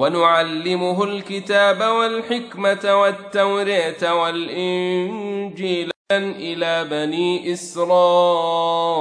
ونعلمه الكتاب والحكمة والتوراة والإنجيل إلى بني إسرائيل.